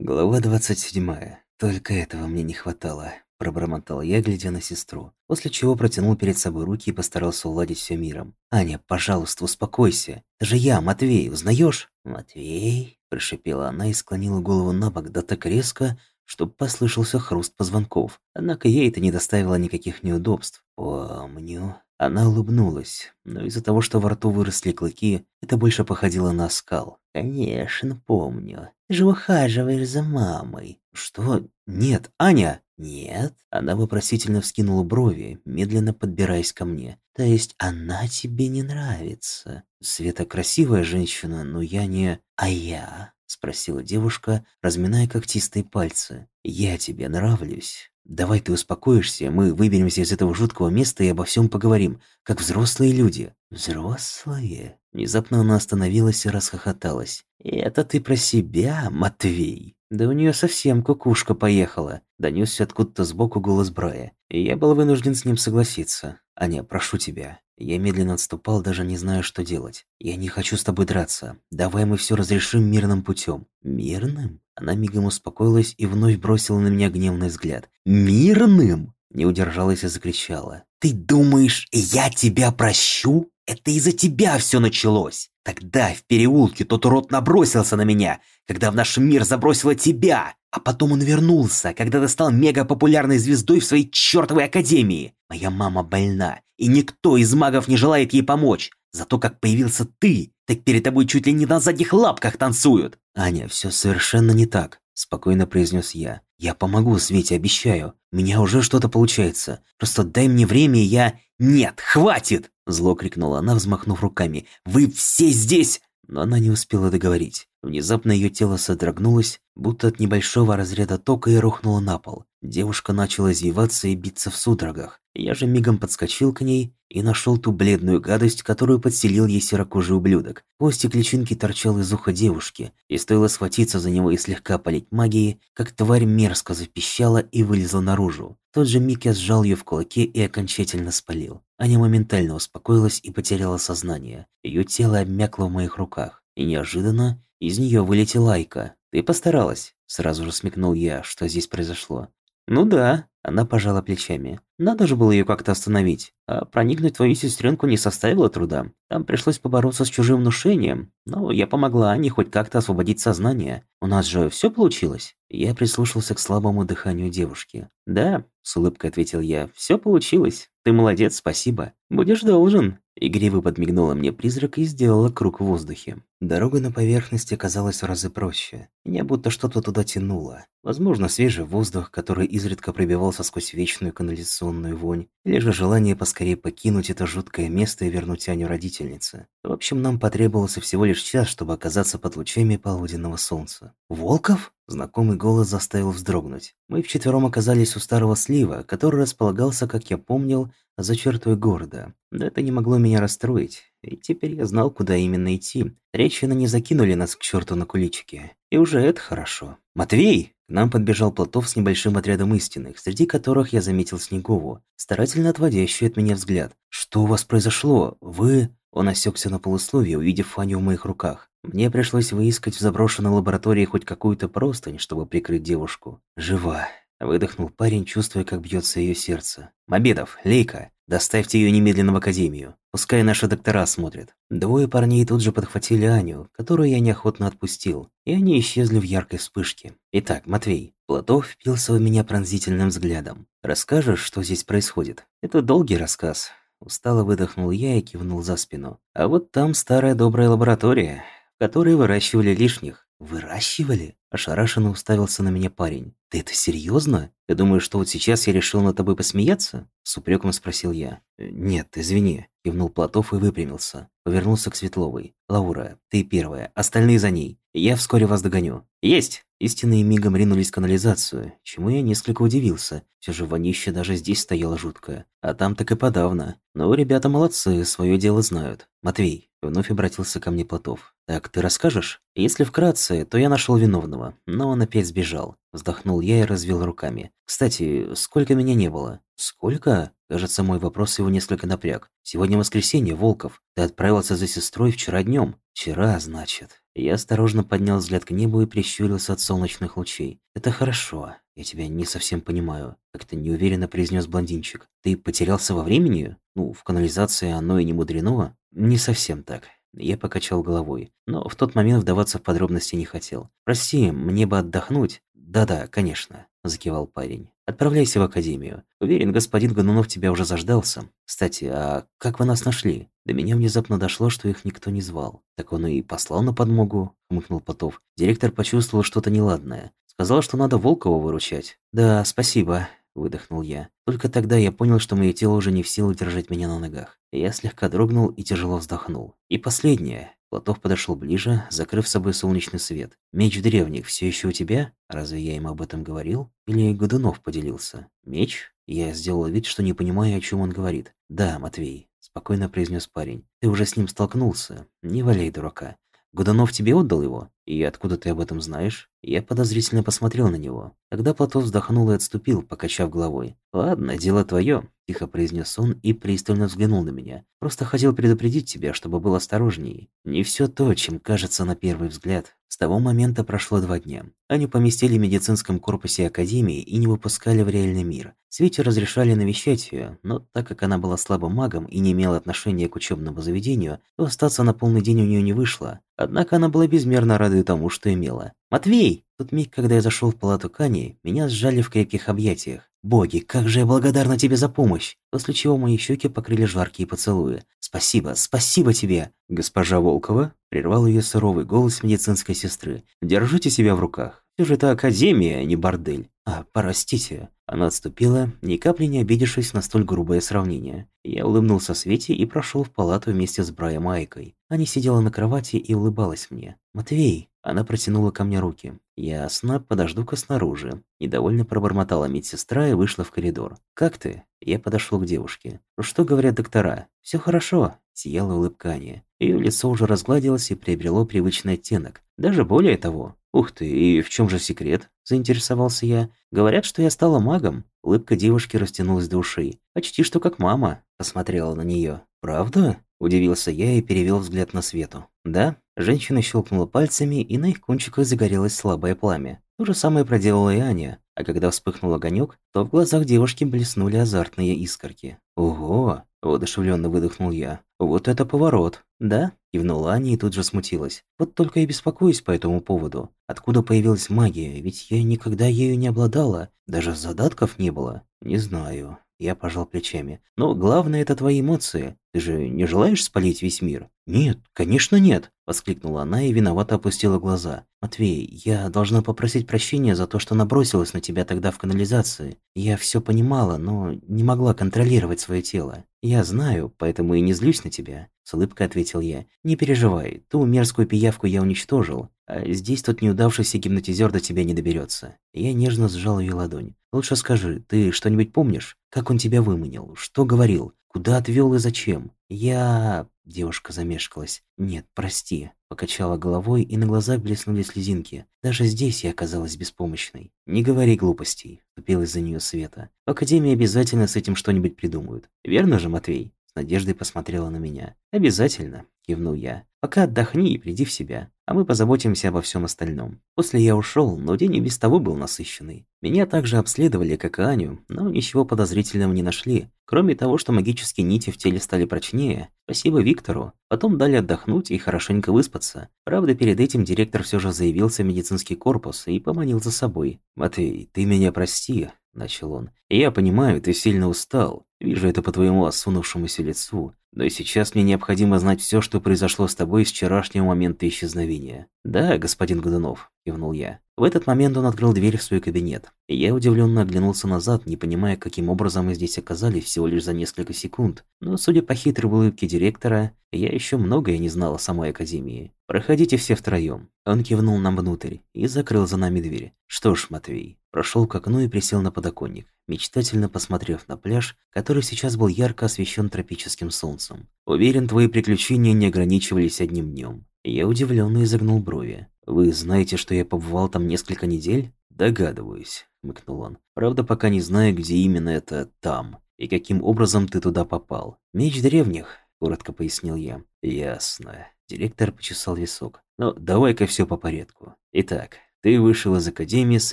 Глава 27. Только этого мне не хватало. Пробормотал я, глядя на сестру. После чего протянул перед собой руки и постарался уладить все миром. «Аня, пожалуйста, успокойся. Это же я, Матвей, узнаешь? «Матвей?» – прошипела она и склонила голову на бок, да так резко, чтобы послышался хруст позвонков. Однако ей это не доставило никаких неудобств. «Помню». Она улыбнулась, но из-за того, что во рту выросли клыки, это больше походило на скал. «Конечно, помню. Ты же ухаживаешь за мамой». «Что? Нет, Аня!» «Нет?» Она вопросительно вскинула брови, медленно подбираясь ко мне. «То есть она тебе не нравится?» «Света красивая женщина, но я не...» «А я?» Спросила девушка, разминая когтистые пальцы. «Я тебе нравлюсь?» «Давай ты успокоишься, мы выберемся из этого жуткого места и обо всем поговорим, как взрослые люди». «Взрослые?» Внезапно она остановилась и расхохоталась. «Это ты про себя, Матвей?» Да у нее совсем кукушка поехала. Донесся откуда-то сбоку голос Брая. И я был вынужден с ним согласиться. «Аня, прошу тебя». Я медленно отступал, даже не зная, что делать. «Я не хочу с тобой драться. Давай мы все разрешим мирным путем». «Мирным?» Она мигом успокоилась и вновь бросила на меня гневный взгляд. «Мирным?» Не удержалась и закричала. «Ты думаешь, я тебя прощу? Это из-за тебя все началось. Тогда в переулке тот урод набросился на меня, когда в наш мир забросило тебя. А потом он вернулся, когда ты стал мегапопулярной звездой в своей чертовой академии. Моя мама больна, и никто из магов не желает ей помочь. Зато как появился ты, так перед тобой чуть ли не на задних лапках танцуют. Аня, все совершенно не так, спокойно произнес я. Я помогу Свете, обещаю. У меня уже что-то получается. Просто дай мне время, и я... Нет, хватит! Зло крикнула она, взмахнув руками. «Вы все здесь!» Но она не успела договорить. Внезапно ее тело содрогнулось, будто от небольшого разряда тока и рухнуло на пол. Девушка начала извиваться и биться в судорогах. Я же мигом подскочил к ней и нашел ту бледную гадость, которую подселил ей серокожий ублюдок. Хвостик личинки торчал из уха девушки, и стоило схватиться за него и слегка полить магией, как тварь мерзко запищала и вылезла наружу. Тот же миг я сжал ее в кулаке и окончательно спалил. Аня моментально успокоилась и потеряла сознание. Ее тело обмякло в моих руках. И неожиданно из нее вылетела Айка. «Ты постаралась?» Сразу же смекнул я, что здесь произошло. «Ну да», – она пожала плечами. «Надо же было ее как-то остановить. А проникнуть в твою сестренку не составило труда. Там пришлось побороться с чужим внушением. Но я помогла Ане хоть как-то освободить сознание. У нас же все получилось». Я прислушался к слабому дыханию девушки. «Да», – с улыбкой ответил я, – «все получилось. Ты молодец, спасибо. Будешь должен». Игриво подмигнула мне призрак и сделала круг в воздухе. Дорога на поверхности казалась в разы проще. Меня будто что-то туда тянуло. Возможно, свежий воздух, который изредка пробивался сквозь вечную канализационную вонь, или же желание поскорее покинуть это жуткое место и вернуть Аню родительнице. В общем, нам потребовался всего лишь час, чтобы оказаться под лучами полуденного солнца. «Волков?» Знакомый голос заставил вздрогнуть. Мы вчетвером оказались у старого слива, который располагался, как я помнил, за чертой города. Но это не могло меня расстроить, и теперь я знал, куда именно идти. Речины не закинули нас к черту на куличики. И уже это хорошо. «Матвей!» К нам подбежал Платов с небольшим отрядом истинных, среди которых я заметил Снегову, старательно отводящий от меня взгляд. «Что у вас произошло? Вы...» Он осекся на полусловие, увидев Фаню в моих руках. Мне пришлось выискать в заброшенной лаборатории хоть какую-то простынь, чтобы прикрыть девушку. «Жива!» – выдохнул парень, чувствуя, как бьется ее сердце. «Мобедов, Лейка, доставьте ее немедленно в академию. Пускай наши доктора смотрят». Двое парней тут же подхватили Аню, которую я неохотно отпустил, и они исчезли в яркой вспышке. «Итак, Матвей». Платов впился в меня пронзительным взглядом. «Расскажешь, что здесь происходит?» «Это долгий рассказ». Устало выдохнул я и кивнул за спину. «А вот там старая добрая лаборатория которые выращивали лишних. Выращивали? Ошарашенно уставился на меня парень. Ты это серьезно? Ты думаешь, что вот сейчас я решил над тобой посмеяться? С упреком спросил я. «Э, нет, извини. Кивнул Платов и выпрямился. Повернулся к Светловой. Лаура, ты первая, остальные за ней. Я вскоре вас догоню. Есть! Истинные мигом ринулись в канализацию, чему я несколько удивился. Все же вонище даже здесь стояло жуткое. А там так и подавно. Но ребята молодцы, свое дело знают. Матвей, вновь обратился ко мне Платов. Так, ты расскажешь? Если вкратце, то я нашел виновного, но он опять сбежал. Вздохнул я и развел руками. Кстати, сколько меня не было? Сколько? Кажется, мой вопрос его несколько напряг. Сегодня воскресенье, Волков. Ты отправился за сестрой вчера днем. Вчера, значит. Я осторожно поднял взгляд к небу и прищурился от солнечных лучей. «Это хорошо. Я тебя не совсем понимаю», — как-то неуверенно произнес блондинчик. «Ты потерялся во времени? Ну, в канализации оно и не мудрено?» «Не совсем так». Я покачал головой, но в тот момент вдаваться в подробности не хотел. «Прости, мне бы отдохнуть». «Да-да, конечно», – закивал парень. «Отправляйся в академию. Уверен, господин Ганунов тебя уже заждался. Кстати, а как вы нас нашли?» До меня внезапно дошло, что их никто не звал. «Так он и послал на подмогу», – хмыкнул Потов. Директор почувствовал что-то неладное. Сказал, что надо Волкова выручать. «Да, спасибо», – выдохнул я. Только тогда я понял, что мое тело уже не в силах держать меня на ногах. Я слегка дрогнул и тяжело вздохнул. И последнее. Платов подошел ближе, закрыв собой солнечный свет. «Меч древних все еще у тебя? Разве я им об этом говорил? Или Годунов поделился? Меч?» Я сделал вид, что не понимаю, о чем он говорит. «Да, Матвей», – спокойно произнес парень. «Ты уже с ним столкнулся. Не валяй дурака. Годунов тебе отдал его? И откуда ты об этом знаешь?» Я подозрительно посмотрел на него. Тогда Платов вздохнул и отступил, покачав головой. «Ладно, дело твое», – тихо произнес он и пристально взглянул на меня. «Просто хотел предупредить тебя, чтобы был осторожней. Не все то, чем кажется на первый взгляд». С того момента прошло два дня. Аню поместили в медицинском корпусе Академии и не выпускали в реальный мир. Свете разрешали навещать ее, но так как она была слабым магом и не имела отношения к учебному заведению, то остаться на полный день у нее не вышло. Однако она была безмерно рада тому, что имела. «Матвей!» Тот миг, когда я зашел в палату Кани, меня сжали в крепких объятиях. «Боги, как же я благодарна тебе за помощь!» После чего мои щеки покрыли жаркие поцелуи. «Спасибо, спасибо тебе!» «Госпожа Волкова?» Прервал ее суровый голос медицинской сестры. «Держите себя в руках. Все же это академия, а не бордель». «А, простите». Она отступила, ни капли не обидевшись на столь грубое сравнение. Я улыбнулся Свете и прошел в палату вместе с Брайем Айкой. Она сидела на кровати и улыбалась мне. «Матвей!» Она протянула ко мне руки. «Ясно, подожду-ка снаружи». Недовольно пробормотала медсестра и вышла в коридор. «Как ты?» Я подошел к девушке. «Что говорят доктора?» Все хорошо», – сияла улыбка Ани. Ее лицо уже разгладилось и приобрело привычный оттенок. Даже более того. «Ух ты, и в чем же секрет?» – заинтересовался я. «Говорят, что я стала магом». Улыбка девушки растянулась до ушей. «Почти что как мама», – посмотрела на нее. «Правда?» – удивился я и перевел взгляд на Свету. «Да?» Женщина щелкнула пальцами, и на их кончиках загорелось слабое пламя. То же самое проделала и Аня, а когда вспыхнул огонек, то в глазах девушки блеснули азартные искорки. «Ого!» – воодушевленно выдохнул я. «Вот это поворот!» «Да?» – кивнула Аня и тут же смутилась. «Вот только и беспокоюсь по этому поводу. Откуда появилась магия? Ведь я никогда ею не обладала. Даже задатков не было. Не знаю». Я пожал плечами. «Но главное – это твои эмоции. Ты же не желаешь спалить весь мир?» «Нет, конечно нет!» – воскликнула она и виновато опустила глаза. «Матвей, я должна попросить прощения за то, что набросилась на тебя тогда в канализации. Я все понимала, но не могла контролировать свое тело. Я знаю, поэтому и не злюсь на тебя», – с улыбкой ответил я. «Не переживай, ту мерзкую пиявку я уничтожил, а здесь тот неудавшийся гипнотизер до тебя не доберется. Я нежно сжал ее ладонь. «Лучше скажи, ты что-нибудь помнишь? Как он тебя выманил? Что говорил? Куда отвел и зачем?» «Я...» – девушка замешкалась. «Нет, прости». Покачала головой, и на глазах блеснули слезинки. Даже здесь я оказалась беспомощной. «Не говори глупостей», – вступилась за нее Света. «В Академии обязательно с этим что-нибудь придумают. Верно же, Матвей?» С надеждой посмотрела на меня. «Обязательно», – кивнул я. «Пока отдохни и приди в себя, а мы позаботимся обо всем остальном». После я ушел, но день и без того был насыщенный. Меня также обследовали, как и Аню, но ничего подозрительного не нашли. Кроме того, что магические нити в теле стали прочнее, спасибо Виктору. Потом дали отдохнуть и хорошенько выспаться. Правда, перед этим директор все же заявился в медицинский корпус и поманил за собой. «Матвей, ты меня прости», – начал он. «Я понимаю, ты сильно устал. Вижу это по твоему осунувшемуся лицу. Но и сейчас мне необходимо знать все, что произошло с тобой с вчерашнего момента исчезновения. Да, господин Годунов, кивнул я. В этот момент он открыл дверь в свой кабинет. И я удивленно оглянулся назад, не понимая, каким образом мы здесь оказались всего лишь за несколько секунд. Но, судя по хитрой улыбке директора, я еще многое не знал о самой Академии. «Проходите все втроем. Он кивнул нам внутрь и закрыл за нами дверь. «Что ж, Матвей». Прошел к окну и присел на подоконник, мечтательно посмотрев на пляж, который сейчас был ярко освещен тропическим солнцем. «Уверен, твои приключения не ограничивались одним днем. Я удивленно изогнул брови. «Вы знаете, что я побывал там несколько недель?» «Догадываюсь», — мыкнул он. «Правда, пока не знаю, где именно это «там» и каким образом ты туда попал. Меч древних, – коротко пояснил я. «Ясно». Директор почесал висок. «Ну, давай-ка все по порядку. Итак, ты вышел из Академии с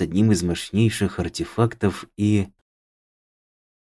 одним из мощнейших артефактов и...